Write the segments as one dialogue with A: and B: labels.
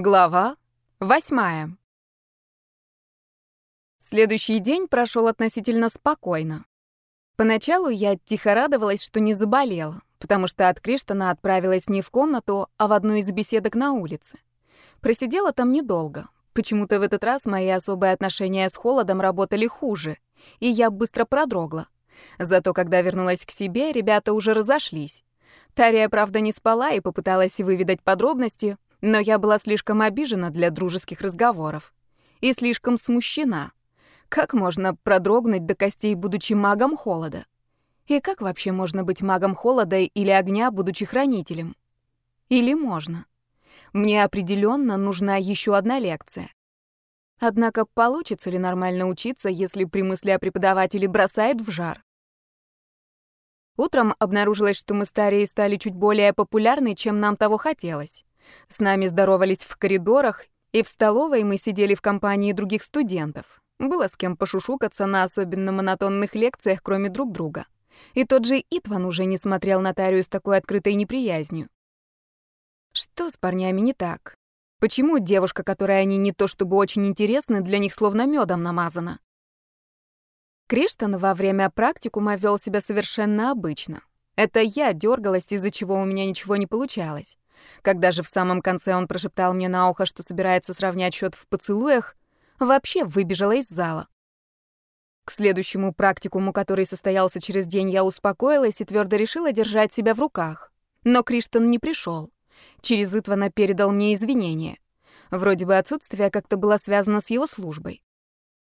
A: Глава восьмая. Следующий день прошел относительно спокойно. Поначалу я тихо радовалась, что не заболела, потому что от Криштана отправилась не в комнату, а в одну из беседок на улице. Просидела там недолго. Почему-то в этот раз мои особые отношения с холодом работали хуже, и я быстро продрогла. Зато когда вернулась к себе, ребята уже разошлись. Тария, правда, не спала и попыталась выведать подробности, но я была слишком обижена для дружеских разговоров. И слишком смущена. Как можно продрогнуть до костей, будучи магом холода? И как вообще можно быть магом холода или огня, будучи хранителем? Или можно? Мне определенно нужна еще одна лекция. Однако получится ли нормально учиться, если при мысли о преподавателе бросает в жар? Утром обнаружилось, что мы старее стали чуть более популярны, чем нам того хотелось. С нами здоровались в коридорах, и в столовой мы сидели в компании других студентов. Было с кем пошушукаться на особенно монотонных лекциях, кроме друг друга. И тот же Итван уже не смотрел на Тарию с такой открытой неприязнью. Что с парнями не так? Почему девушка, которой они не то чтобы очень интересны, для них словно медом намазана? Криштан во время практикума вел себя совершенно обычно. Это я дергалась, из-за чего у меня ничего не получалось. Когда же в самом конце он прошептал мне на ухо, что собирается сравнять счет в поцелуях, вообще выбежала из зала. К следующему практикуму, который состоялся через день, я успокоилась и твердо решила держать себя в руках. Но Криштан не пришел. Через Итвана передал мне извинения. Вроде бы отсутствие как-то было связано с его службой.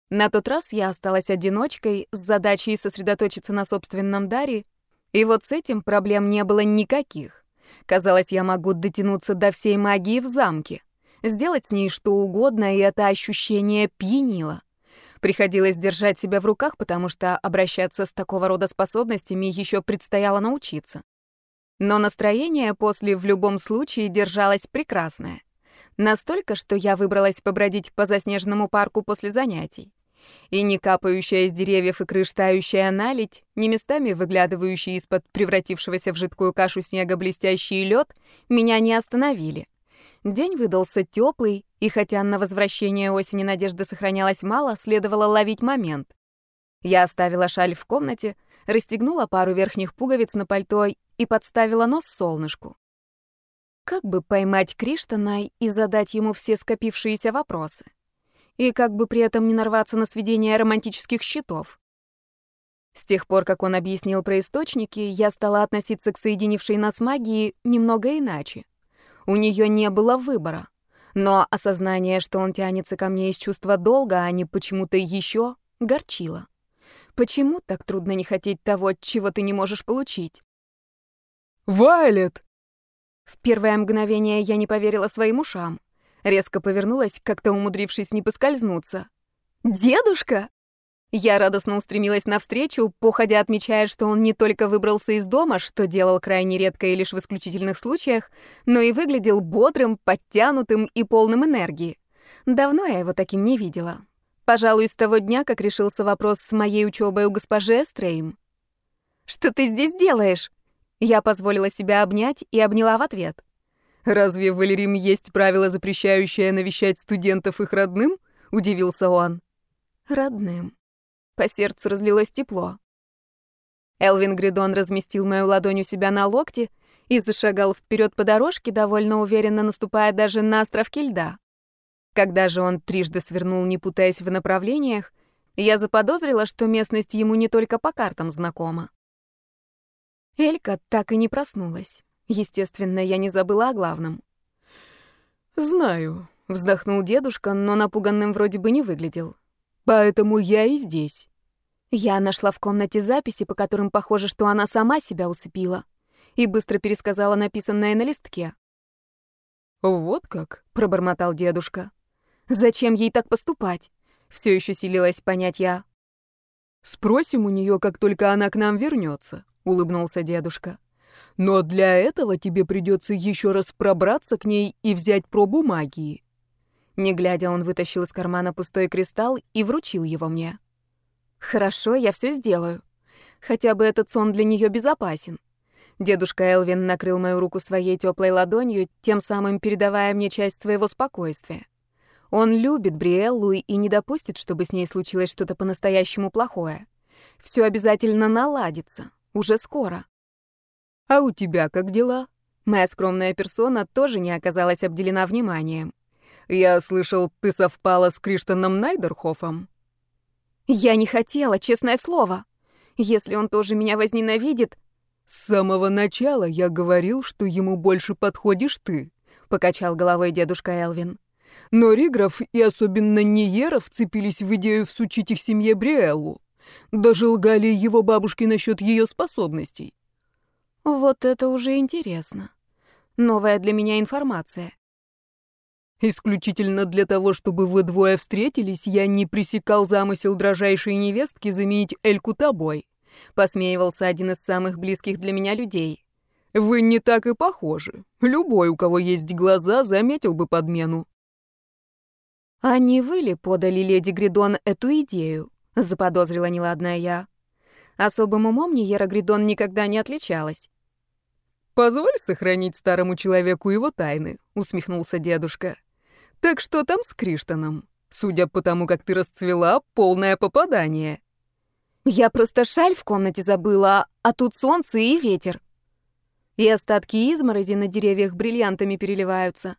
A: На тот раз я осталась одиночкой с задачей сосредоточиться на собственном даре, и вот с этим проблем не было никаких. Казалось, я могу дотянуться до всей магии в замке, сделать с ней что угодно, и это ощущение пьянило. Приходилось держать себя в руках, потому что обращаться с такого рода способностями еще предстояло научиться. Но настроение после в любом случае держалось прекрасное. Настолько, что я выбралась побродить по заснеженному парку после занятий и не капающая из деревьев и крыш тающая наледь, не местами выглядывающий из-под превратившегося в жидкую кашу снега блестящий лед, меня не остановили. День выдался теплый, и хотя на возвращение осени надежды сохранялось мало, следовало ловить момент. Я оставила шаль в комнате, расстегнула пару верхних пуговиц на пальто и подставила нос солнышку. Как бы поймать Криштана и задать ему все скопившиеся вопросы? И как бы при этом не нарваться на сведение романтических счетов. С тех пор, как он объяснил про источники, я стала относиться к соединившей нас магии немного иначе. У нее не было выбора. Но осознание, что он тянется ко мне из чувства долга, а не почему-то еще, горчило. Почему так трудно не хотеть того, чего ты не можешь получить?
B: «Вайлет!»
A: В первое мгновение я не поверила своим ушам. Резко повернулась, как-то умудрившись не поскользнуться. «Дедушка!» Я радостно устремилась навстречу, походя отмечая, что он не только выбрался из дома, что делал крайне редко и лишь в исключительных случаях, но и выглядел бодрым, подтянутым и полным энергии. Давно я его таким не видела. Пожалуй, с того дня, как решился вопрос с моей учебой у госпожи Эстрейм. «Что ты здесь делаешь?» Я позволила себя обнять и обняла в ответ.
B: «Разве в Эльрим есть правило, запрещающее навещать студентов их родным?» — удивился он.
A: «Родным». По сердцу разлилось тепло. Элвин Гридон разместил мою ладонь у себя на локте и зашагал вперед по дорожке, довольно уверенно наступая даже на островки льда. Когда же он трижды свернул, не путаясь в направлениях, я заподозрила, что местность ему не только по картам знакома. Элька так и не проснулась. Естественно, я не забыла о главном.
B: «Знаю», — вздохнул дедушка, но напуганным вроде бы не выглядел.
A: «Поэтому я и здесь». Я нашла в комнате записи, по которым похоже, что она сама себя усыпила, и быстро пересказала написанное на листке.
B: «Вот как?» — пробормотал дедушка.
A: «Зачем ей так поступать?» — все еще силилась понять я.
B: «Спросим у нее, как только она к нам вернется», — улыбнулся дедушка. Но для этого тебе придется еще раз пробраться к ней и взять пробу магии.
A: Не глядя, он вытащил из кармана пустой кристалл и вручил его мне. Хорошо, я все сделаю. Хотя бы этот сон для нее безопасен. Дедушка Элвин накрыл мою руку своей теплой ладонью, тем самым передавая мне часть своего спокойствия. Он любит Бриэллу и не допустит, чтобы с ней случилось что-то по-настоящему плохое. Все обязательно наладится. Уже скоро.
B: «А у тебя как дела?»
A: Моя скромная персона тоже не оказалась обделена вниманием.
B: «Я слышал, ты совпала с Криштоном Найдерхофом?»
A: «Я не хотела, честное слово. Если он тоже меня возненавидит,
B: «С самого начала я говорил, что ему больше подходишь ты», — покачал головой дедушка Элвин. Но Ригров и особенно Ниера вцепились в идею всучить их семье Бриэллу. Даже лгали его бабушке насчет ее способностей.
A: Вот это уже интересно. Новая для меня информация.
B: Исключительно для того, чтобы вы двое встретились, я не пресекал замысел дрожайшей невестки заменить Эльку тобой. Посмеивался один из самых близких для меня людей. Вы не так и похожи. Любой, у кого есть глаза, заметил бы подмену.
A: А не вы ли подали леди Гридон эту идею? Заподозрила неладная я. Особым умом Ниера Гридон никогда не отличалась.
B: «Позволь сохранить старому человеку его тайны», — усмехнулся дедушка. «Так что там с Криштоном? Судя по тому, как ты расцвела, полное попадание».
A: Я просто шаль в комнате забыла, а тут солнце и ветер. И остатки изморози на деревьях бриллиантами переливаются.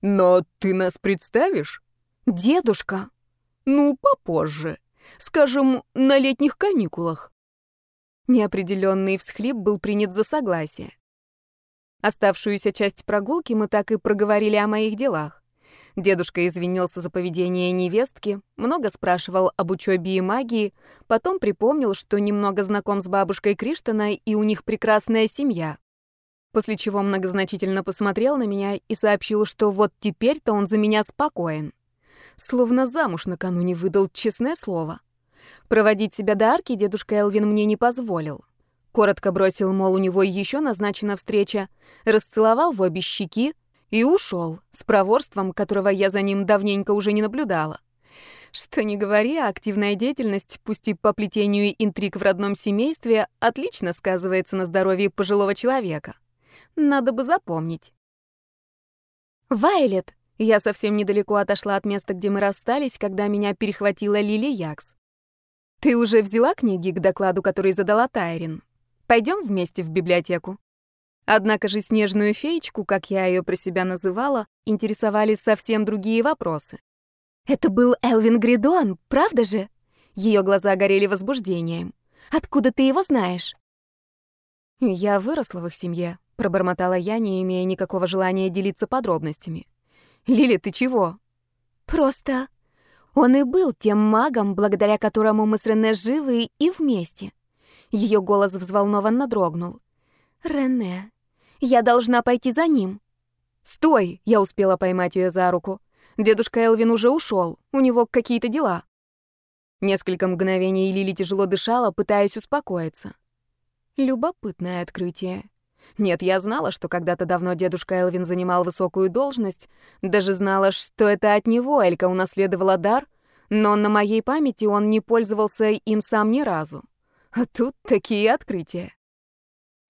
B: Но ты нас представишь?
A: Дедушка.
B: Ну, попозже. Скажем, на летних каникулах.
A: Неопределенный всхлип был принят за согласие. Оставшуюся часть прогулки мы так и проговорили о моих делах. Дедушка извинился за поведение невестки, много спрашивал об учебе и магии, потом припомнил, что немного знаком с бабушкой Криштана и у них прекрасная семья. После чего многозначительно посмотрел на меня и сообщил, что вот теперь-то он за меня спокоен. Словно замуж накануне выдал честное слово. Проводить себя до арки дедушка Элвин мне не позволил. Коротко бросил, мол, у него еще назначена встреча, расцеловал в обе щеки, и ушел с проворством, которого я за ним давненько уже не наблюдала. Что не говори, активная деятельность, пусть и по плетению интриг в родном семействе, отлично сказывается на здоровье пожилого человека. Надо бы запомнить. «Вайлет!» Я совсем недалеко отошла от места, где мы расстались, когда меня перехватила Лили Якс. «Ты уже взяла книги к докладу, который задала Тайрин? Пойдем вместе в библиотеку?» Однако же снежную феечку, как я ее про себя называла, интересовали совсем другие вопросы. «Это был Элвин Гридон, правда же?» Ее глаза горели возбуждением. «Откуда ты его знаешь?» «Я выросла в их семье», — пробормотала я, не имея никакого желания делиться подробностями. «Лили, ты чего?» «Просто он и был тем магом, благодаря которому мы с Рене живы и вместе». Ее голос взволнованно дрогнул. «Рене, я должна пойти за ним. Стой, я успела поймать ее за руку. Дедушка Элвин уже ушел, у него какие-то дела. Несколько мгновений Лили тяжело дышала, пытаясь успокоиться. Любопытное открытие. Нет, я знала, что когда-то давно дедушка Элвин занимал высокую должность, даже знала, что это от него Элька унаследовала дар, но на моей памяти он не пользовался им сам ни разу. А тут такие открытия.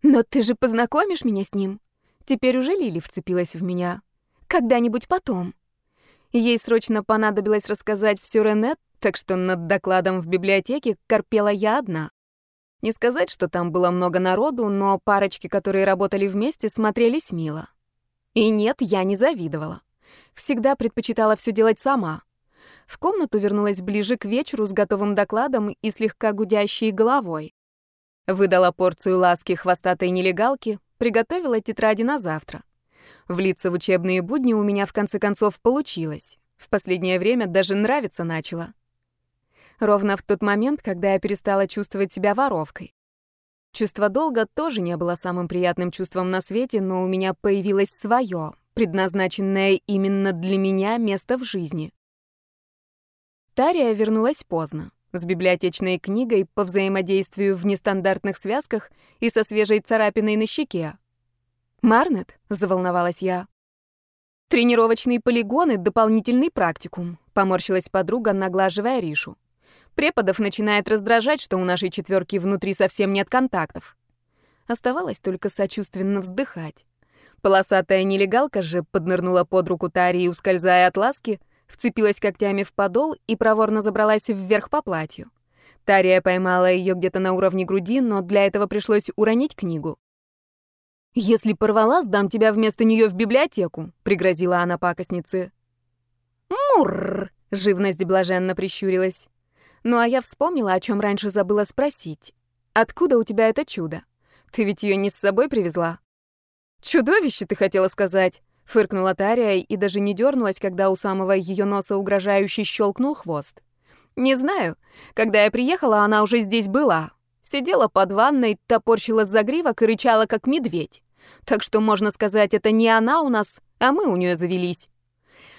A: «Но ты же познакомишь меня с ним?» Теперь уже Лили вцепилась в меня. «Когда-нибудь потом». Ей срочно понадобилось рассказать все Рене, так что над докладом в библиотеке корпела я одна. Не сказать, что там было много народу, но парочки, которые работали вместе, смотрелись мило. И нет, я не завидовала. Всегда предпочитала все делать сама. В комнату вернулась ближе к вечеру с готовым докладом и слегка гудящей головой. Выдала порцию ласки хвостатой нелегалки, приготовила тетради на завтра. Влиться в учебные будни у меня в конце концов получилось. В последнее время даже нравится начало. Ровно в тот момент, когда я перестала чувствовать себя воровкой. Чувство долга тоже не было самым приятным чувством на свете, но у меня появилось свое, предназначенное именно для меня место в жизни. Тария вернулась поздно с библиотечной книгой по взаимодействию в нестандартных связках и со свежей царапиной на щеке. «Марнет?» — заволновалась я. «Тренировочные полигоны, дополнительный практикум», — поморщилась подруга, наглаживая Ришу. «Преподов начинает раздражать, что у нашей четверки внутри совсем нет контактов». Оставалось только сочувственно вздыхать. Полосатая нелегалка же поднырнула под руку Тарии, ускользая от ласки, вцепилась когтями в подол и проворно забралась вверх по платью. Тария поймала ее где-то на уровне груди, но для этого пришлось уронить книгу. «Если порвала, сдам тебя вместо нее в библиотеку», — пригрозила она пакостнице. «Мурр!» — живность блаженно прищурилась. Ну а я вспомнила, о чем раньше забыла спросить. «Откуда у тебя это чудо? Ты ведь ее не с собой привезла?» «Чудовище, ты хотела сказать», — фыркнула Тария и даже не дернулась, когда у самого ее носа угрожающе щелкнул хвост. «Не знаю. Когда я приехала, она уже здесь была. Сидела под ванной, топорщила загривок и рычала, как медведь. Так что, можно сказать, это не она у нас, а мы у нее завелись».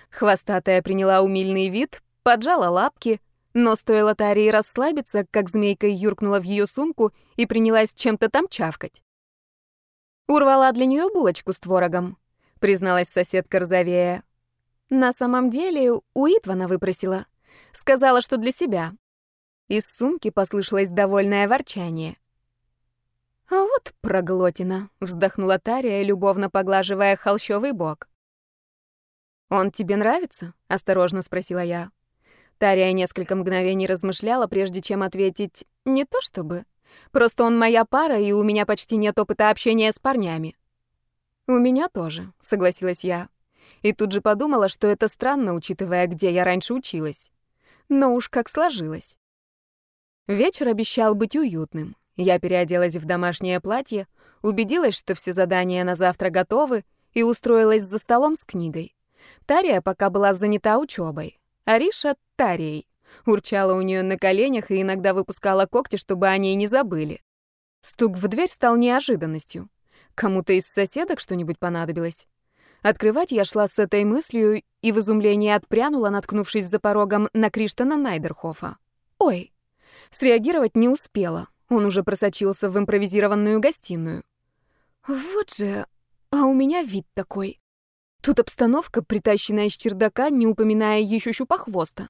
A: Хвостатая приняла умильный вид, поджала лапки, но стоило Тарии расслабиться, как змейка юркнула в ее сумку и принялась чем-то там чавкать. Урвала для нее булочку с творогом, призналась соседка розовея. На самом деле у Итвана выпросила. Сказала, что для себя. Из сумки послышалось довольное ворчание. «А вот проглотина», — вздохнула Тария, любовно поглаживая холщовый бок. «Он тебе нравится?» — осторожно спросила я. Тария несколько мгновений размышляла, прежде чем ответить «не то чтобы». Просто он моя пара, и у меня почти нет опыта общения с парнями. «У меня тоже», — согласилась я. И тут же подумала, что это странно, учитывая, где я раньше училась. Но уж как сложилось. Вечер обещал быть уютным. Я переоделась в домашнее платье, убедилась, что все задания на завтра готовы, и устроилась за столом с книгой. Тария пока была занята учебой. Ариша — Тарией. Урчала у нее на коленях и иногда выпускала когти, чтобы о ней не забыли. Стук в дверь стал неожиданностью. Кому-то из соседок что-нибудь понадобилось. Открывать я шла с этой мыслью и в изумлении отпрянула, наткнувшись за порогом на Криштана Найдерхофа. «Ой!» Среагировать не успела. Он уже просочился в импровизированную гостиную. «Вот же, а у меня вид такой. Тут обстановка, притащенная из чердака, не упоминая еще щупохвоста.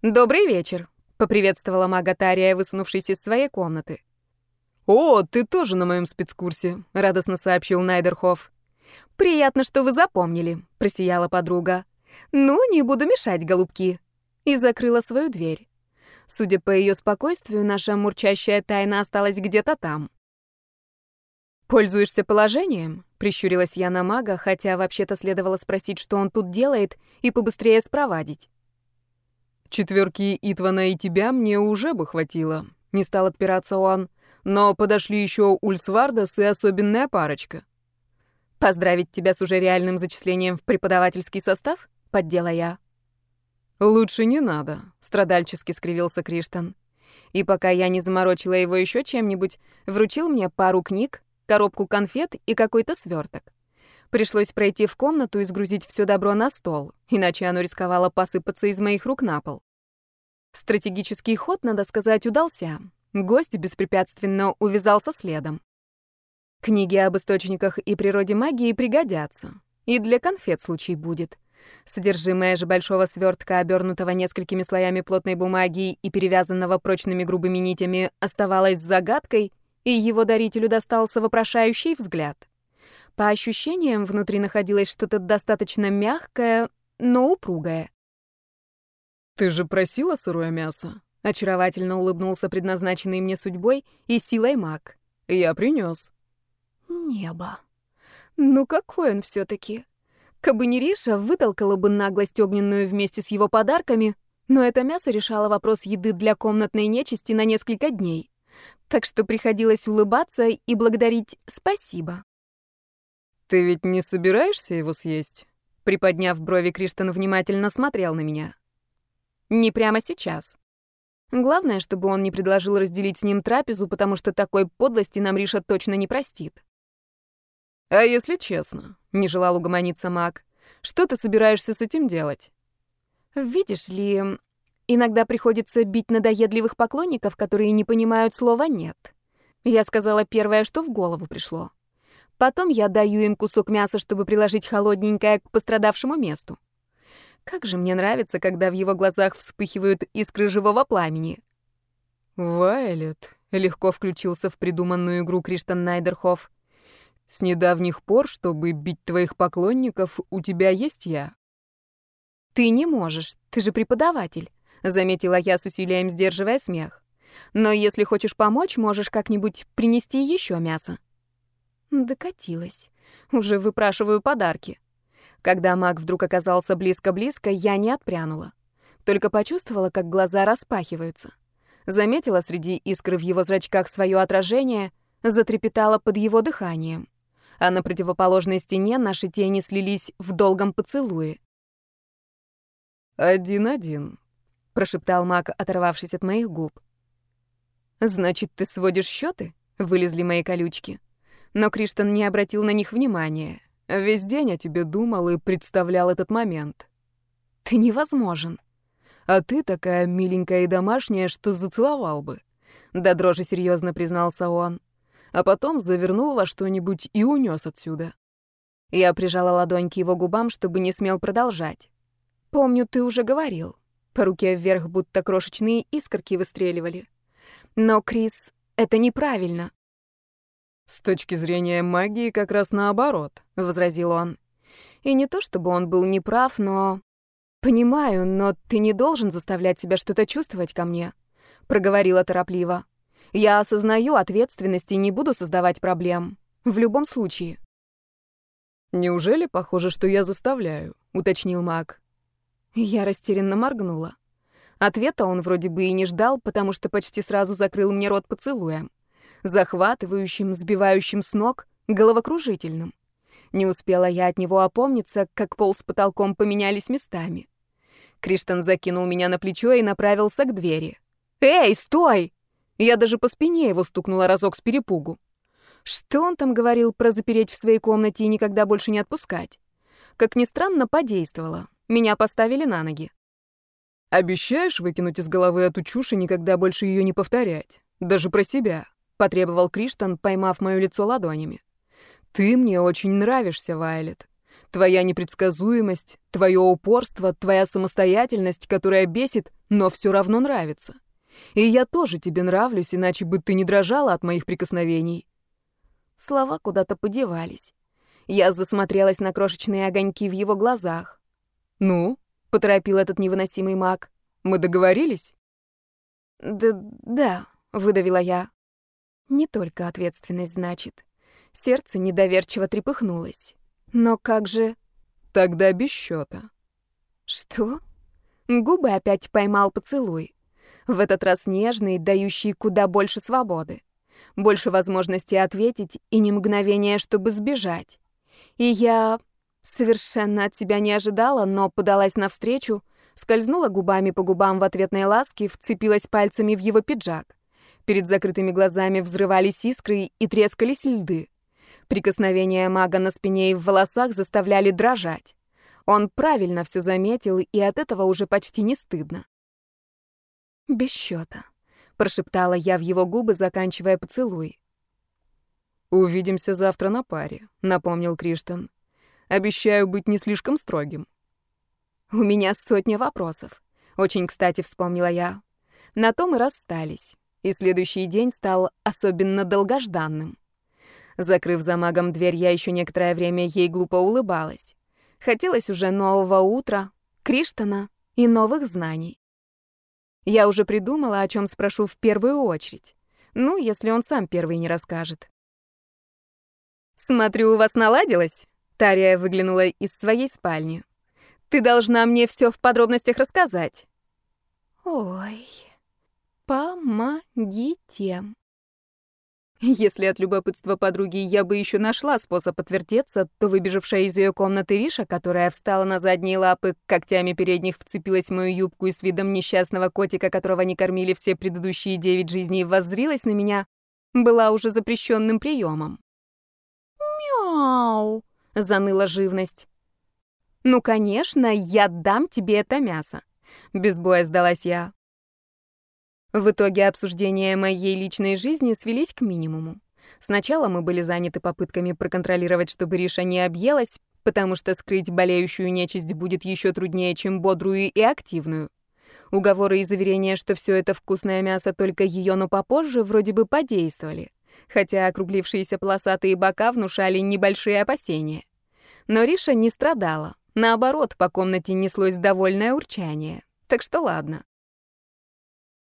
A: «Добрый вечер», — поприветствовала мага Тария, высунувшись из своей комнаты.
B: «О, ты тоже на моем спецкурсе», — радостно сообщил Найдерхоф.
A: «Приятно, что вы запомнили», — просияла подруга. «Ну, не буду мешать, голубки». И закрыла свою дверь. Судя по ее спокойствию, наша мурчащая тайна осталась где-то там. «Пользуешься положением?» — прищурилась я на мага, хотя вообще-то следовало спросить, что он тут делает, и побыстрее спровадить.
B: Четверки Итвана и тебя мне уже бы хватило. Не стал отпираться он. Но подошли еще Ульсвардас и особенная парочка.
A: Поздравить тебя с уже реальным зачислением в преподавательский состав? Поддела я.
B: Лучше не надо, страдальчески скривился
A: Криштан. И пока я не заморочила его еще чем-нибудь, вручил мне пару книг, коробку конфет и какой-то сверток. Пришлось пройти в комнату и сгрузить все добро на стол, иначе оно рисковало посыпаться из моих рук на пол. Стратегический ход, надо сказать, удался. Гость беспрепятственно увязался следом. Книги об источниках и природе магии пригодятся. И для конфет случай будет. Содержимое же большого свертка, обернутого несколькими слоями плотной бумаги и перевязанного прочными грубыми нитями, оставалось загадкой, и его дарителю достался вопрошающий взгляд. По ощущениям, внутри находилось что-то достаточно мягкое, но упругое.
B: «Ты же просила сырое мясо?» — очаровательно улыбнулся предназначенный мне судьбой и силой маг. «Я принес.
A: Небо. Ну какой он все таки Кабы не Риша, вытолкала бы наглость огненную вместе с его подарками, но это мясо решало вопрос еды для комнатной нечисти на несколько дней. Так что приходилось улыбаться и благодарить спасибо.
B: «Ты ведь не собираешься его съесть?» Приподняв брови, Криштан внимательно смотрел на меня.
A: «Не прямо сейчас. Главное, чтобы он не предложил разделить с ним трапезу, потому что такой подлости нам Риша точно не простит».
B: «А если честно?» — не желал угомониться маг. «Что ты собираешься с этим делать?»
A: «Видишь ли, иногда приходится бить надоедливых поклонников, которые не понимают слова «нет». Я сказала первое, что в голову пришло. Потом я даю им кусок мяса, чтобы приложить холодненькое к пострадавшему месту. Как же мне нравится, когда в его глазах вспыхивают искры живого пламени.
B: «Вайлет»,
A: легко включился в придуманную игру Криштан Найдерхоф.
B: С недавних пор, чтобы бить твоих поклонников, у тебя есть я.
A: Ты не можешь, ты же преподаватель, заметила я с усилием сдерживая смех. Но если хочешь помочь, можешь как-нибудь принести еще мясо. Докатилась. Уже выпрашиваю подарки. Когда маг вдруг оказался близко-близко, я не отпрянула. Только почувствовала, как глаза распахиваются. Заметила среди искр в его зрачках свое отражение, затрепетала под его дыханием а на противоположной стене наши тени слились в долгом поцелуе.
B: «Один-один», — прошептал маг, оторвавшись от моих губ.
A: «Значит, ты сводишь счеты? вылезли мои колючки. Но Криштан не обратил на них внимания.
B: Весь день о тебе думал и представлял этот момент.
A: «Ты невозможен».
B: «А ты такая миленькая и домашняя, что зацеловал бы», — да дрожи серьезно признался он а потом завернул во что-нибудь и унес отсюда.
A: Я прижала ладонь к его губам, чтобы не смел продолжать. «Помню, ты уже говорил». По руке вверх будто крошечные искорки выстреливали. «Но, Крис, это неправильно».
B: «С точки зрения магии как раз наоборот», — возразил он.
A: И не то чтобы он был неправ, но... «Понимаю, но ты не должен заставлять себя что-то чувствовать ко мне», — проговорила торопливо. Я осознаю ответственность и не буду создавать проблем. В любом случае.
B: «Неужели похоже, что я заставляю?» — уточнил маг.
A: Я растерянно моргнула. Ответа он вроде бы и не ждал, потому что почти сразу закрыл мне рот поцелуем. Захватывающим, сбивающим с ног, головокружительным. Не успела я от него опомниться, как пол с потолком поменялись местами. Криштан закинул меня на плечо и направился к двери. «Эй, стой!» Я даже по спине его стукнула разок с перепугу. Что он там говорил про запереть в своей комнате и никогда больше не отпускать? Как ни странно, подействовало. Меня поставили на ноги.
B: «Обещаешь выкинуть из головы эту чушь и никогда больше ее не повторять? Даже про себя?» — потребовал Криштан, поймав мое лицо ладонями. «Ты мне очень нравишься, Вайлет. Твоя непредсказуемость, твое упорство, твоя самостоятельность, которая бесит, но все равно нравится. И я тоже тебе нравлюсь, иначе бы ты не дрожала от моих прикосновений.
A: Слова куда-то подевались. Я засмотрелась на крошечные огоньки в его глазах.
B: «Ну?» — поторопил этот невыносимый маг. «Мы договорились?»
A: «Да, да», — выдавила я. «Не только ответственность, значит». Сердце недоверчиво трепыхнулось. «Но как же...»
B: «Тогда без счета».
A: «Что?» Губы опять поймал поцелуй. В этот раз нежный, дающий куда больше свободы. Больше возможности ответить и не мгновения, чтобы сбежать. И я совершенно от себя не ожидала, но подалась навстречу, скользнула губами по губам в ответной ласке, вцепилась пальцами в его пиджак. Перед закрытыми глазами взрывались искры и трескались льды. Прикосновения мага на спине и в волосах заставляли дрожать. Он правильно все заметил, и от этого уже почти не стыдно. Без счета, прошептала я в его губы, заканчивая поцелуй.
B: Увидимся завтра на паре, напомнил Криштан. Обещаю быть не слишком строгим.
A: У меня сотня вопросов. Очень, кстати, вспомнила я. На том и расстались. И следующий день стал особенно долгожданным. Закрыв за магом дверь, я еще некоторое время ей глупо улыбалась. Хотелось уже нового утра, Криштана и новых знаний. Я уже придумала, о чем спрошу в первую очередь. Ну, если он сам первый не расскажет. «Смотрю, у вас наладилось?» Тария выглянула из своей спальни. «Ты должна мне все в подробностях рассказать». «Ой, помогите». Если от любопытства подруги я бы еще нашла способ отвертеться, то выбежавшая из ее комнаты Риша, которая встала на задние лапы, когтями передних вцепилась в мою юбку и с видом несчастного котика, которого не кормили все предыдущие девять жизней, воззрилась на меня, была уже запрещенным приемом. «Мяу!» — заныла живность. «Ну, конечно, я дам тебе это мясо!» Без боя сдалась я. В итоге обсуждения моей личной жизни свелись к минимуму. Сначала мы были заняты попытками проконтролировать, чтобы Риша не объелась, потому что скрыть болеющую нечисть будет еще труднее, чем бодрую и активную. Уговоры и заверения, что все это вкусное мясо только ее, но попозже, вроде бы подействовали, хотя округлившиеся полосатые бока внушали небольшие опасения. Но Риша не страдала. Наоборот, по комнате неслось довольное урчание. Так что ладно.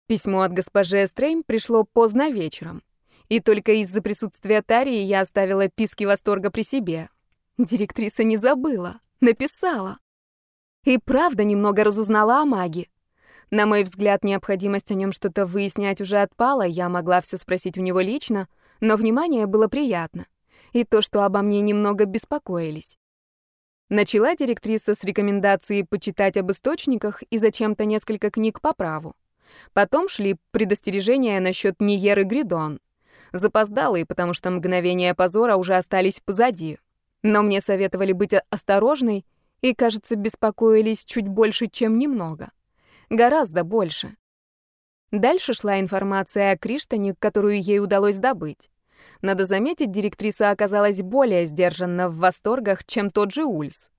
A: Письмо от госпожи Эстрейм пришло поздно вечером. И только из-за присутствия Тарии я оставила писки восторга при себе. Директриса не забыла, написала. И правда немного разузнала о маге. На мой взгляд, необходимость о нем что-то выяснять уже отпала, я могла все спросить у него лично, но внимание было приятно. И то, что обо мне немного беспокоились. Начала директриса с рекомендации почитать об источниках и зачем-то несколько книг по праву. Потом шли предостережения насчет Ниеры Гридон. Запоздалые, потому что мгновения позора уже остались позади. Но мне советовали быть осторожной и, кажется, беспокоились чуть больше, чем немного. Гораздо больше. Дальше шла информация о Криштане, которую ей удалось добыть. Надо заметить, директриса оказалась более сдержанна в восторгах, чем тот же Ульс.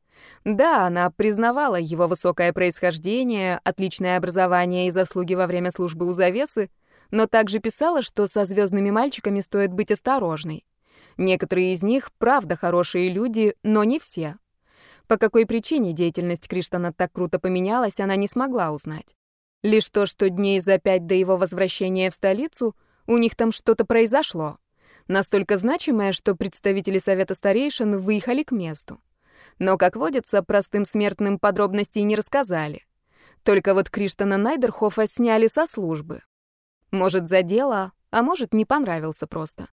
A: Да, она признавала его высокое происхождение, отличное образование и заслуги во время службы у завесы, но также писала, что со звездными мальчиками стоит быть осторожной. Некоторые из них, правда, хорошие люди, но не все. По какой причине деятельность Криштана так круто поменялась, она не смогла узнать. Лишь то, что дней за пять до его возвращения в столицу у них там что-то произошло. Настолько значимое, что представители Совета Старейшин выехали к месту. Но, как водится, простым смертным подробностей не рассказали. Только вот Криштана Найдерхофа сняли со службы. Может, за дело, а может, не понравился просто.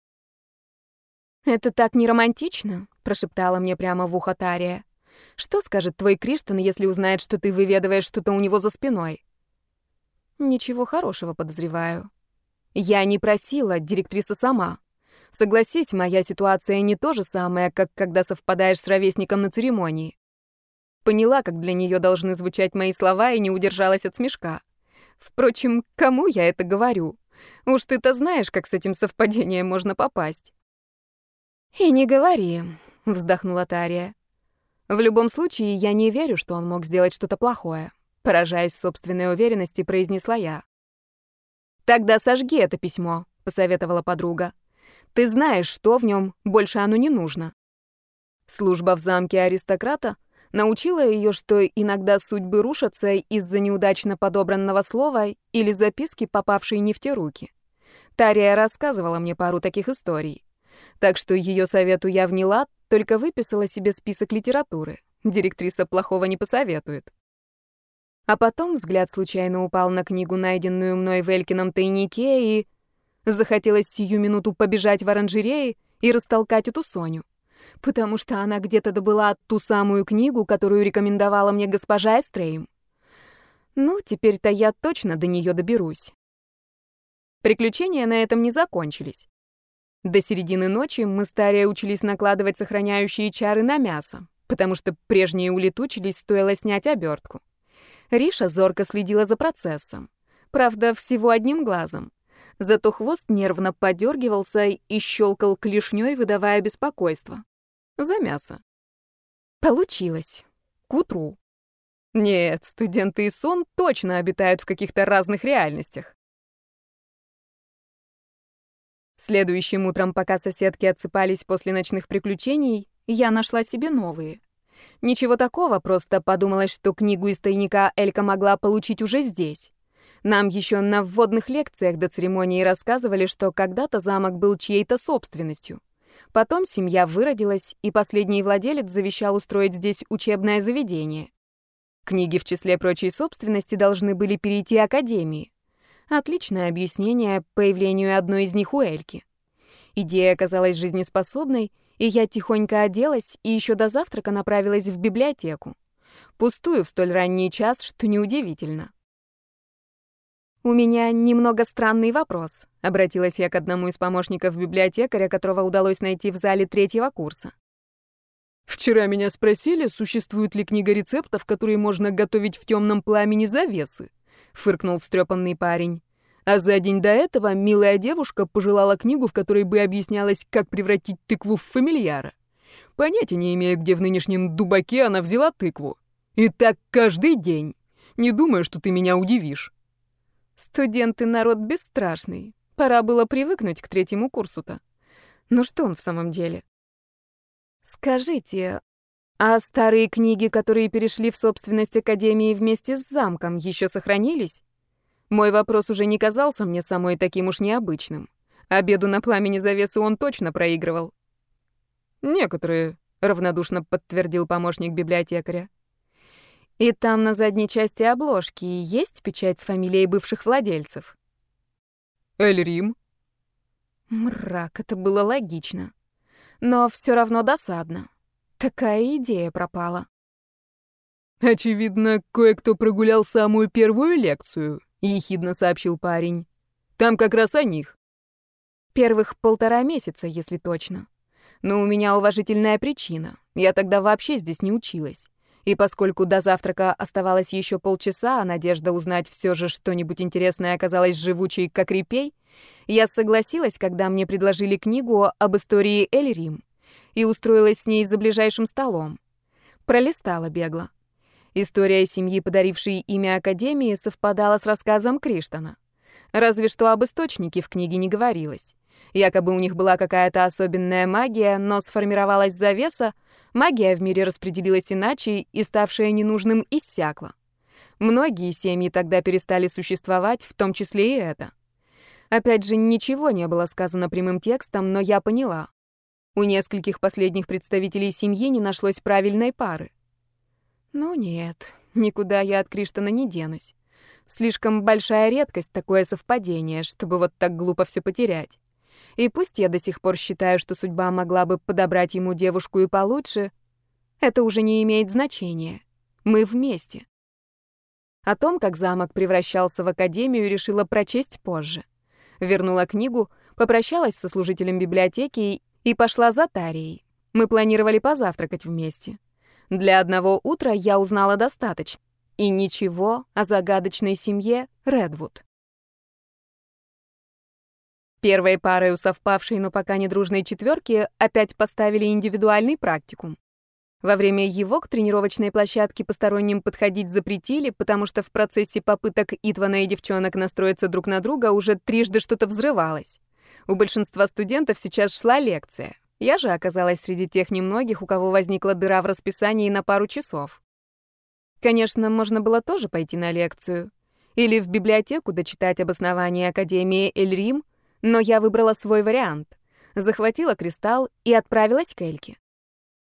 A: «Это так не романтично», — прошептала мне прямо в ухо Тария. «Что скажет твой Криштан, если узнает, что ты выведываешь что-то у него за спиной?» «Ничего хорошего, подозреваю». «Я не просила, директриса сама. Согласись, моя ситуация не то же самое, как когда совпадаешь с ровесником на церемонии. Поняла, как для нее должны звучать мои слова, и не удержалась от смешка. Впрочем, кому я это говорю? Уж ты-то знаешь, как с этим совпадением можно попасть. «И не говори», — вздохнула Тария. «В любом случае, я не верю, что он мог сделать что-то плохое», — поражаясь собственной уверенности, произнесла я. «Тогда сожги это письмо», — посоветовала подруга. Ты знаешь, что в нем, больше оно не нужно. Служба в замке аристократа научила ее, что иногда судьбы рушатся из-за неудачно подобранного слова или записки, попавшей не в те руки. Тария рассказывала мне пару таких историй. Так что ее совету я вняла, только выписала себе список литературы. Директриса плохого не посоветует. А потом взгляд случайно упал на книгу, найденную мной в Элькином тайнике, и... Захотелось сию минуту побежать в оранжерее и растолкать эту Соню. Потому что она где-то добыла ту самую книгу, которую рекомендовала мне госпожа Эстрейм. Ну, теперь-то я точно до нее доберусь. Приключения на этом не закончились. До середины ночи мы с Тарией учились накладывать сохраняющие чары на мясо, потому что прежние улетучились, стоило снять обертку. Риша зорко следила за процессом. Правда, всего одним глазом. Зато хвост нервно подергивался и щелкал клешней, выдавая беспокойство. За мясо. Получилось. К утру. Нет, студенты и сон точно обитают в каких-то разных реальностях. Следующим утром, пока соседки отсыпались после ночных приключений, я нашла себе новые. Ничего такого, просто подумалось, что книгу из тайника Элька могла получить уже здесь. Нам еще на вводных лекциях до церемонии рассказывали, что когда-то замок был чьей-то собственностью. Потом семья выродилась, и последний владелец завещал устроить здесь учебное заведение. Книги в числе прочей собственности должны были перейти академии. Отличное объяснение появлению одной из них у Эльки. Идея оказалась жизнеспособной, и я тихонько оделась и еще до завтрака направилась в библиотеку. Пустую в столь ранний час, что неудивительно. «У меня немного странный вопрос», — обратилась я к одному из помощников библиотекаря, которого удалось найти в зале третьего курса.
B: «Вчера меня спросили, существует ли книга рецептов, которые можно готовить в темном пламени завесы», — фыркнул встрепанный парень. А за день до этого милая девушка пожелала книгу, в которой бы объяснялось, как превратить тыкву в фамильяра. Понятия не имея, где в нынешнем дубаке она взяла тыкву. И так каждый день. Не думаю, что ты меня удивишь».
A: Студенты народ бесстрашный. Пора было привыкнуть к третьему курсу-то. Ну что он в самом деле? Скажите, а старые книги, которые перешли в собственность Академии вместе с замком, еще сохранились? Мой вопрос уже не казался мне самой таким уж необычным. Обеду на пламени завесы он точно проигрывал.
B: «Некоторые», — равнодушно подтвердил помощник библиотекаря.
A: «И там на задней части обложки есть печать с фамилией бывших владельцев?»
B: «Эль-Рим».
A: Мрак, это было логично. Но все равно досадно. Такая идея пропала.
B: «Очевидно, кое-кто прогулял самую первую лекцию», — ехидно сообщил парень. «Там как раз о них».
A: «Первых полтора месяца, если точно. Но у меня уважительная причина. Я тогда вообще здесь не училась. И поскольку до завтрака оставалось еще полчаса, а надежда узнать все же что-нибудь интересное оказалась живучей, как репей, я согласилась, когда мне предложили книгу об истории Эль-Рим и устроилась с ней за ближайшим столом. Пролистала бегло. История семьи, подарившей имя Академии, совпадала с рассказом Криштана. Разве что об источнике в книге не говорилось. Якобы у них была какая-то особенная магия, но сформировалась завеса, магия в мире распределилась иначе, и ставшая ненужным иссякла. Многие семьи тогда перестали существовать, в том числе и это. Опять же, ничего не было сказано прямым текстом, но я поняла. У нескольких последних представителей семьи не нашлось правильной пары. Ну нет, никуда я от Криштана не денусь. Слишком большая редкость такое совпадение, чтобы вот так глупо все потерять. И пусть я до сих пор считаю, что судьба могла бы подобрать ему девушку и получше, это уже не имеет значения. Мы вместе. О том, как замок превращался в академию, решила прочесть позже. Вернула книгу, попрощалась со служителем библиотеки и пошла за Тарией. Мы планировали позавтракать вместе. Для одного утра я узнала достаточно. И ничего о загадочной семье Редвуд. Первой парой у совпавшей, но пока не дружной четверки опять поставили индивидуальный практикум. Во время его к тренировочной площадке посторонним подходить запретили, потому что в процессе попыток Итвана и девчонок настроиться друг на друга уже трижды что-то взрывалось. У большинства студентов сейчас шла лекция. Я же оказалась среди тех немногих, у кого возникла дыра в расписании на пару часов. Конечно, можно было тоже пойти на лекцию. Или в библиотеку дочитать обоснование Академии Эль-Рим, но я выбрала свой вариант. Захватила кристалл и отправилась к Эльке.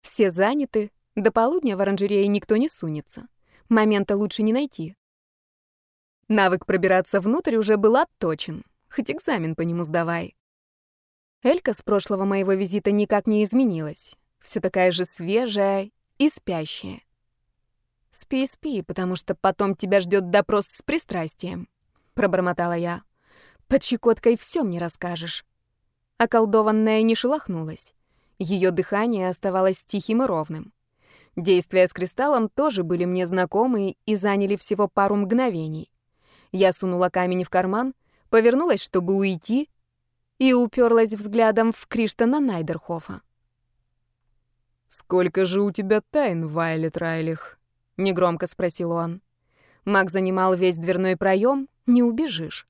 A: Все заняты, до полудня в оранжерее никто не сунется. Момента лучше не найти. Навык пробираться внутрь уже был отточен, хоть экзамен по нему сдавай. Элька с прошлого моего визита никак не изменилась. Все такая же свежая и спящая. «Спи, спи, потому что потом тебя ждет допрос с пристрастием», — пробормотала я. «Под щекоткой все мне расскажешь». Околдованная не шелохнулась. Ее дыхание оставалось тихим и ровным. Действия с кристаллом тоже были мне знакомы и заняли всего пару мгновений. Я сунула камень в карман, повернулась, чтобы уйти, и уперлась взглядом в Криштана Найдерхофа.
B: «Сколько же у тебя тайн, Вайлет Райлих?» — негромко спросил он.
A: Маг занимал весь дверной проем, не убежишь.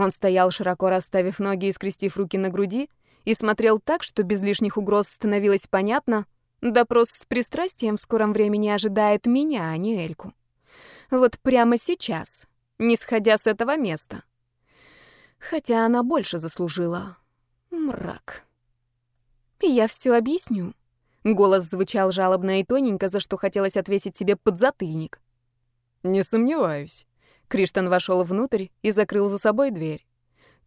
A: Он стоял, широко расставив ноги и скрестив руки на груди, и смотрел так, что без лишних угроз становилось понятно, допрос с пристрастием в скором времени ожидает меня, а не Эльку. Вот прямо сейчас, не сходя с этого места. Хотя она больше заслужила. Мрак. Я все объясню. Голос звучал жалобно и тоненько, за что хотелось отвесить себе подзатыльник.
B: «Не сомневаюсь». Криштан вошел внутрь и закрыл за собой дверь.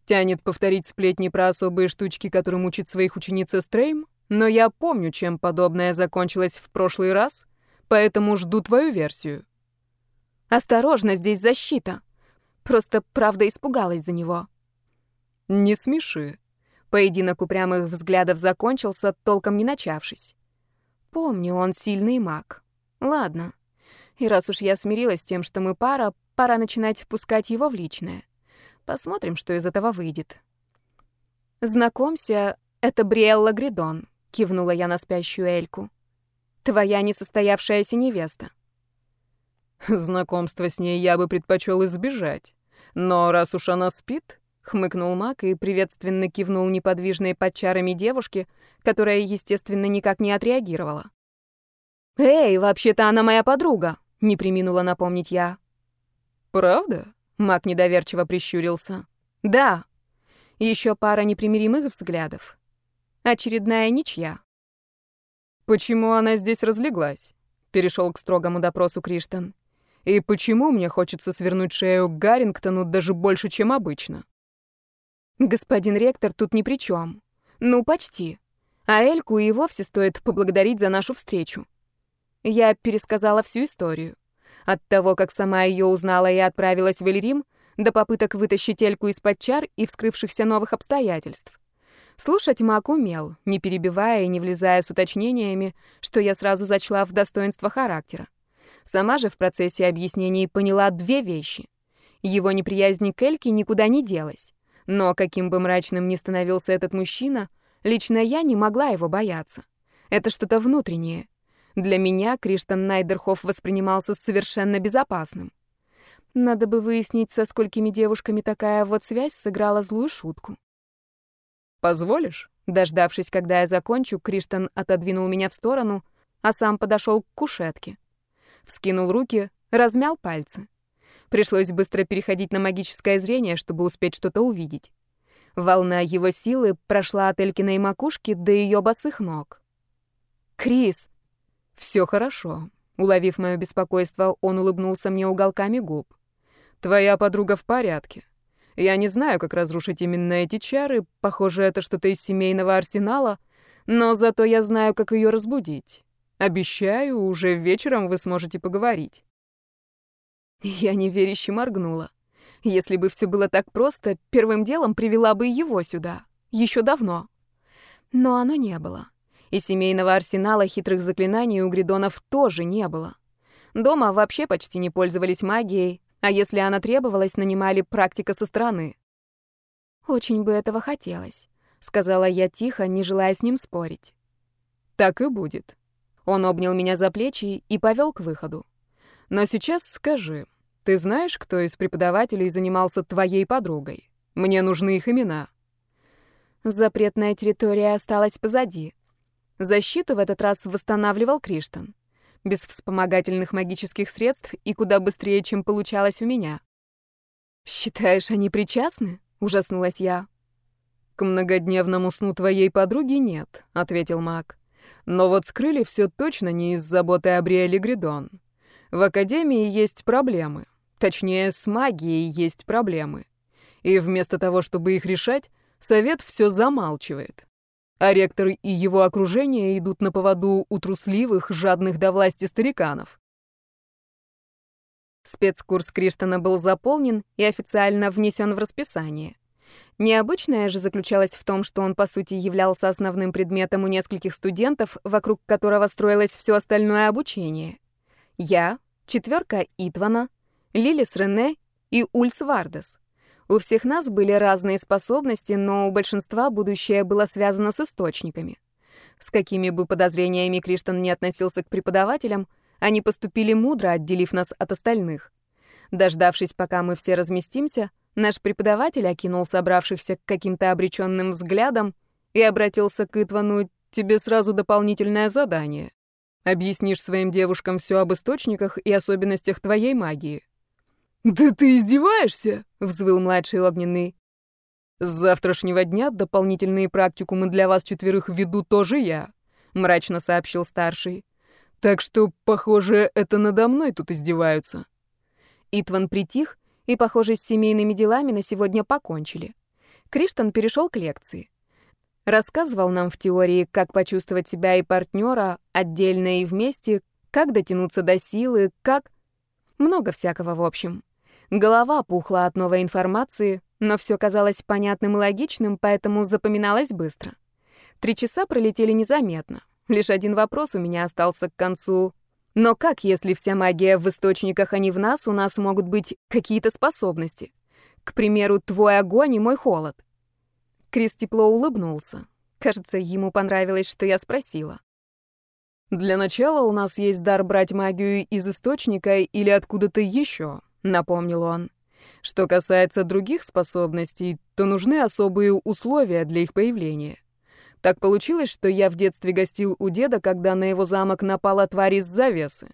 B: Тянет повторить сплетни про особые штучки, которым учит своих учениц Эстрейм, но я помню, чем подобное закончилось в прошлый раз, поэтому жду твою версию.
A: Осторожно, здесь защита. Просто правда испугалась за него.
B: Не смеши. Поединок упрямых взглядов закончился, толком не начавшись.
A: Помню, он сильный маг. Ладно. И раз уж я смирилась с тем, что мы пара, пора начинать впускать его в личное. Посмотрим, что из этого выйдет. «Знакомься, это Бриэлла Гридон», — кивнула я на спящую Эльку. «Твоя несостоявшаяся невеста».
B: Знакомство с ней я бы предпочел избежать. Но раз уж она спит, хмыкнул Мак и приветственно кивнул неподвижной под чарами девушке, которая, естественно, никак не отреагировала. «Эй, вообще-то она моя подруга», — не приминула напомнить я. «Правда?» — Мак недоверчиво прищурился. «Да». Еще пара непримиримых взглядов. Очередная ничья. «Почему она здесь разлеглась?» — перешел к строгому допросу Криштан. «И почему мне хочется свернуть шею к Гаррингтону даже больше, чем обычно?»
A: «Господин ректор тут ни при чем. Ну, почти. А Эльку и вовсе стоит поблагодарить за нашу встречу. Я пересказала всю историю. От того, как сама ее узнала и отправилась в Эльрим, до попыток вытащить Эльку из-под чар и вскрывшихся новых обстоятельств. Слушать Мак умел, не перебивая и не влезая с уточнениями, что я сразу зачла в достоинство характера. Сама же в процессе объяснений поняла две вещи. Его неприязнь к Эльке никуда не делась. Но каким бы мрачным ни становился этот мужчина, лично я не могла его бояться. Это что-то внутреннее. Для меня Криштан Найдерхоф воспринимался совершенно безопасным. Надо бы выяснить, со сколькими девушками такая вот связь сыграла злую шутку.
B: «Позволишь?» Дождавшись, когда я закончу, Криштан отодвинул меня в сторону, а сам подошел к кушетке. Вскинул руки, размял пальцы. Пришлось быстро переходить на магическое зрение, чтобы успеть что-то увидеть. Волна его силы прошла от Элькиной макушки до ее босых ног. «Крис!» Все хорошо». Уловив мое беспокойство, он улыбнулся мне уголками губ. «Твоя подруга в порядке. Я не знаю, как разрушить именно эти чары. Похоже, это что-то из семейного арсенала. Но зато я знаю, как ее разбудить. Обещаю, уже вечером вы сможете поговорить».
A: Я неверяще моргнула. Если бы все было так просто, первым делом привела бы его сюда. Еще давно. Но оно не было. И семейного арсенала хитрых заклинаний у гридонов тоже не было. Дома вообще почти не пользовались магией, а если она требовалась, нанимали практика со стороны. «Очень бы этого хотелось», — сказала я тихо, не желая с ним спорить.
B: «Так и будет». Он обнял меня за плечи и повел к выходу. «Но сейчас скажи, ты знаешь, кто из преподавателей занимался твоей подругой? Мне нужны их имена».
A: Запретная территория осталась позади. Защиту в этот раз восстанавливал Криштан. Без вспомогательных магических средств и куда быстрее, чем получалось у меня. «Считаешь, они причастны?» — ужаснулась я.
B: «К многодневному сну твоей подруги нет», — ответил маг. «Но вот скрыли все точно не из заботы о Бриэле Гридон. В Академии есть проблемы. Точнее, с магией есть проблемы. И вместо того, чтобы их решать, Совет все замалчивает а ректор и его окружение идут на поводу у трусливых, жадных до власти стариканов.
A: Спецкурс Криштана был заполнен и официально внесен в расписание. Необычное же заключалось в том, что он, по сути, являлся основным предметом у нескольких студентов, вокруг которого строилось все остальное обучение. Я, четверка Итвана, Лилис Рене и Ульс Вардес. У всех нас были разные способности, но у большинства будущее было связано с источниками. С какими бы подозрениями Криштан не относился к преподавателям, они поступили мудро, отделив нас от остальных. Дождавшись, пока мы все разместимся, наш преподаватель окинул собравшихся каким-то обреченным взглядом и обратился к Итвану «Тебе сразу дополнительное задание. Объяснишь своим девушкам все об источниках и особенностях твоей магии».
B: «Да ты издеваешься?»
A: — взвыл младший огненный.
B: «С завтрашнего дня дополнительные практикумы для вас четверых веду тоже я», — мрачно сообщил старший. «Так что, похоже, это надо мной тут издеваются».
A: Итван притих, и, похоже, с семейными делами на сегодня покончили. Криштан перешел к лекции. Рассказывал нам в теории, как почувствовать себя и партнера отдельно и вместе, как дотянуться до силы, как... Много всякого в общем. Голова пухла от новой информации, но все казалось понятным и логичным, поэтому запоминалось быстро. Три часа пролетели незаметно. Лишь один вопрос у меня остался к концу. Но как, если вся магия в источниках, а не в нас, у нас могут быть какие-то способности? К примеру, твой огонь и мой холод. Крис тепло улыбнулся. Кажется, ему понравилось, что я спросила.
B: Для начала у нас есть дар брать магию из источника или откуда-то еще, напомнил он. Что касается других способностей, то нужны особые условия для их появления. Так получилось, что я в детстве гостил у деда, когда на его замок напала тварь из завесы.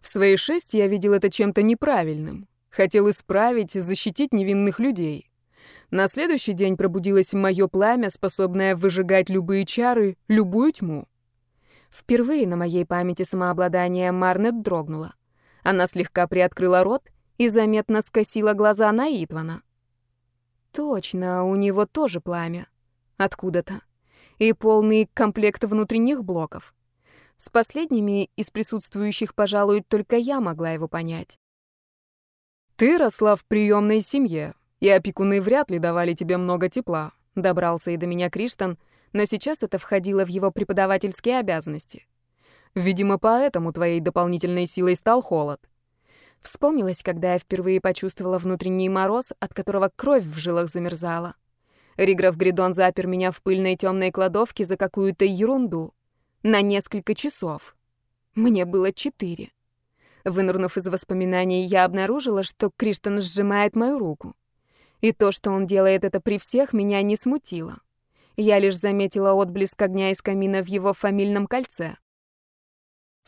B: В свои шесть я видел это чем-то неправильным. Хотел исправить, защитить невинных людей. На следующий день пробудилось мое пламя, способное выжигать любые чары, любую тьму. Впервые на моей памяти самообладание Марнет дрогнуло. Она слегка приоткрыла рот и заметно скосила глаза на Итвана. Точно, у него тоже пламя. Откуда-то и полный комплект внутренних блоков. С последними из присутствующих, пожалуй, только я могла его понять. «Ты росла в приемной семье, и опекуны вряд ли давали тебе много тепла», — добрался и до меня Криштан, но сейчас это входило в его преподавательские обязанности. «Видимо, поэтому твоей дополнительной силой стал холод». Вспомнилось, когда я впервые почувствовала внутренний мороз, от которого кровь в жилах замерзала. Риграф Гридон запер меня в пыльной темной кладовке за какую-то ерунду. На несколько часов. Мне было четыре. Вынурнув из воспоминаний, я обнаружила, что Криштон сжимает мою руку. И то, что он делает это при всех, меня не смутило. Я лишь заметила отблеск огня из камина в его фамильном кольце.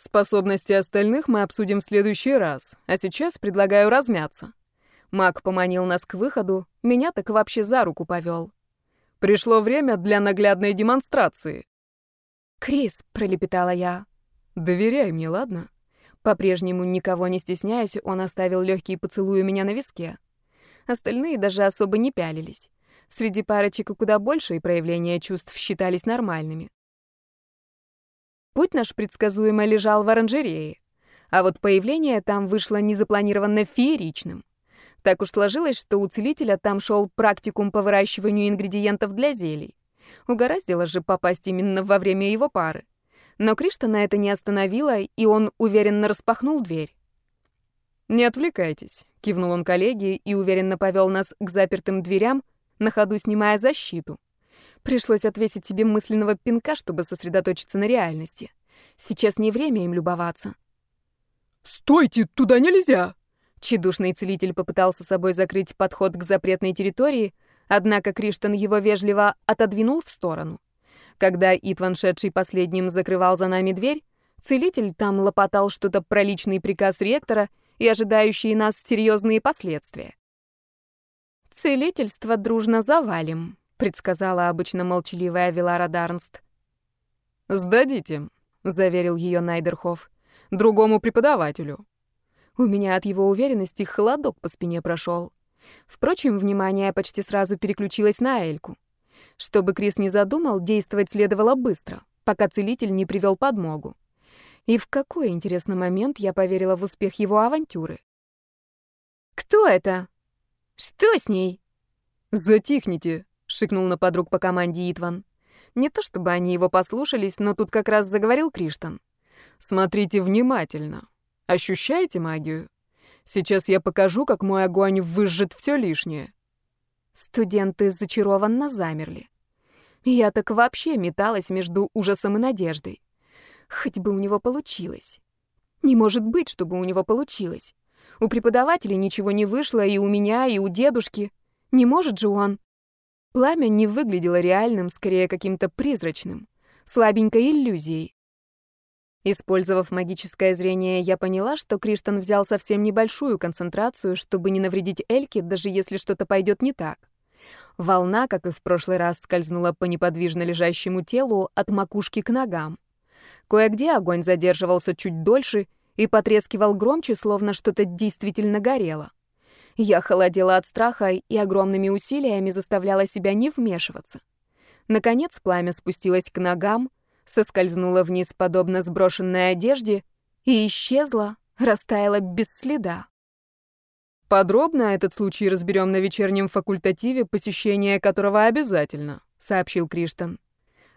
B: Способности остальных мы обсудим в следующий раз, а сейчас предлагаю размяться. Маг поманил нас к выходу, меня так вообще за руку повел. Пришло время для наглядной демонстрации. «Крис», — пролепетала я. «Доверяй мне, ладно?» По-прежнему, никого не стесняясь, он оставил легкий поцелуй у меня на виске. Остальные даже особо не пялились. Среди парочек и куда больше и проявления чувств считались нормальными. Путь наш предсказуемо лежал в оранжерее, а вот появление там вышло незапланированно фееричным. Так уж сложилось, что у целителя там шел практикум по выращиванию ингредиентов для зелий. Угораздило же попасть именно во время его пары. Но Криштана это не остановило, и он уверенно распахнул дверь. «Не отвлекайтесь», — кивнул он коллеге и уверенно повел нас к запертым дверям, на ходу снимая защиту. Пришлось отвесить себе мысленного пинка, чтобы сосредоточиться на реальности. Сейчас не время им любоваться.
C: «Стойте, туда нельзя!»
B: Чедушный целитель попытался собой закрыть подход к запретной территории, однако Криштан его вежливо отодвинул в сторону. Когда Итван, шедший последним, закрывал за нами дверь, целитель там лопотал что-то про личный приказ ректора и ожидающие нас серьезные последствия. «Целительство дружно завалим», — предсказала обычно молчаливая Вилара Дарнст.
C: «Сдадите», — заверил ее Найдерхоф, — «другому преподавателю.
B: У меня от его уверенности холодок по спине прошел. Впрочем, внимание почти сразу переключилось на Эльку. Чтобы Крис не задумал, действовать следовало быстро, пока целитель не привел подмогу. И в какой интересный момент я поверила в успех его авантюры. «Кто это? Что с ней?»
C: «Затихните», — шикнул на подруг по команде Итван.
B: Не то чтобы они его послушались, но тут как раз заговорил Криштан.
C: «Смотрите внимательно. Ощущаете магию? Сейчас я покажу, как мой огонь выжжет все лишнее.
B: Студенты зачарованно замерли. Я так вообще металась между ужасом и надеждой. Хоть бы у него получилось. Не может быть, чтобы у него получилось. У преподавателей ничего не вышло, и у меня, и у дедушки. Не может же он. Пламя не выглядело реальным, скорее каким-то призрачным, слабенькой иллюзией. Использовав магическое зрение, я поняла, что Криштан взял совсем небольшую концентрацию, чтобы не навредить Эльке, даже если что-то пойдет не так. Волна, как и в прошлый раз, скользнула по неподвижно лежащему телу от макушки к ногам. Кое-где огонь задерживался чуть дольше и потрескивал громче, словно что-то действительно горело. Я холодела от страха и огромными усилиями заставляла себя не вмешиваться. Наконец пламя спустилось к ногам, соскользнула вниз, подобно сброшенной одежде, и исчезла, растаяла без следа.
C: «Подробно этот случай разберем на вечернем факультативе, посещение которого обязательно», — сообщил Криштан.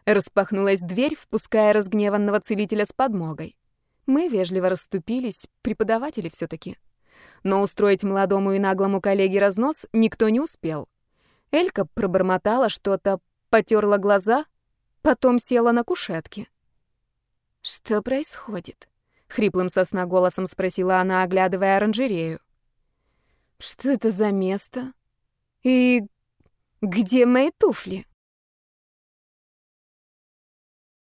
B: Распахнулась дверь, впуская разгневанного целителя с подмогой. Мы вежливо расступились, преподаватели все таки но устроить молодому и наглому коллеге разнос никто не успел. Элька пробормотала что-то, потерла глаза, потом села на кушетке.
A: «Что происходит?» — хриплым сосна голосом спросила она, оглядывая оранжерею. «Что это за место? И где мои туфли?»